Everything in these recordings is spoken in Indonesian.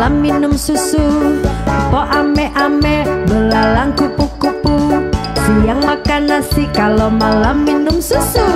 malam minum susu Po ame-ame belalang kupu-kupu. Siang makan nasi kalau malam minum susu.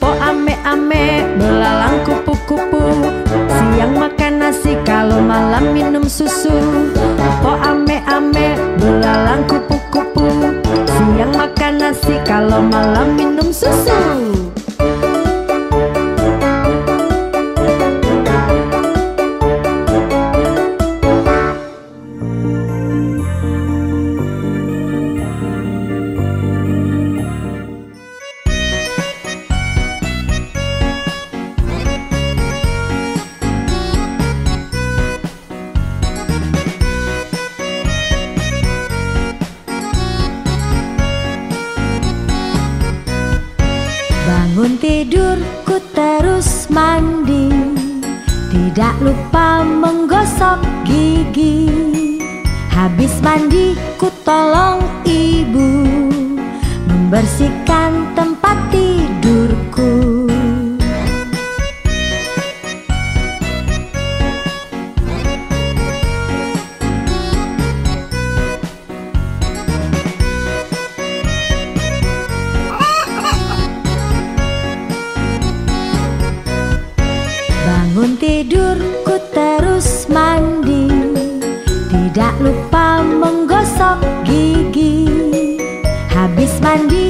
Po ame-ame belalang kupu-kupu. Siang makan nasi kalau malam minum susu nasi kalau malam minum Tidak lupa menggosok gigi. Habis mandi ku tolong ibu. Membersihkan tempat tidurku. Bangun tidurku menggosok gigi Habis mandi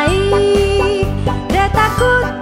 baik. Dan takut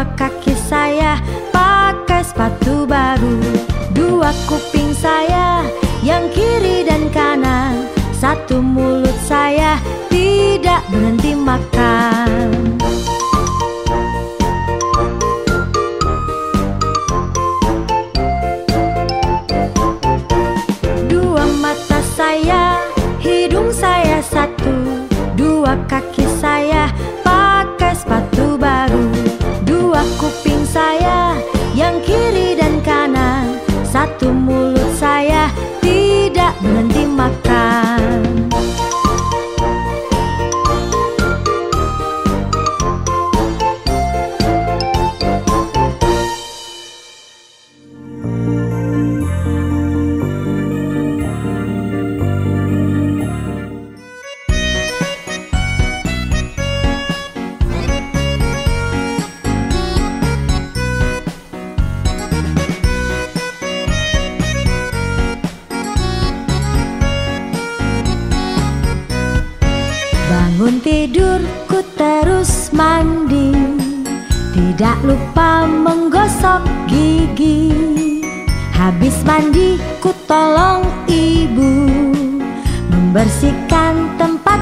Dua kaki saya pakai sepatu baru. Dua kuping saya yang kiri dan kanan. Satu mulut saya tidak berhenti makan. tidur ku terus mandi. Tidak lupa menggosok gigi. Habis mandi ku tolong ibu. Membersihkan tempat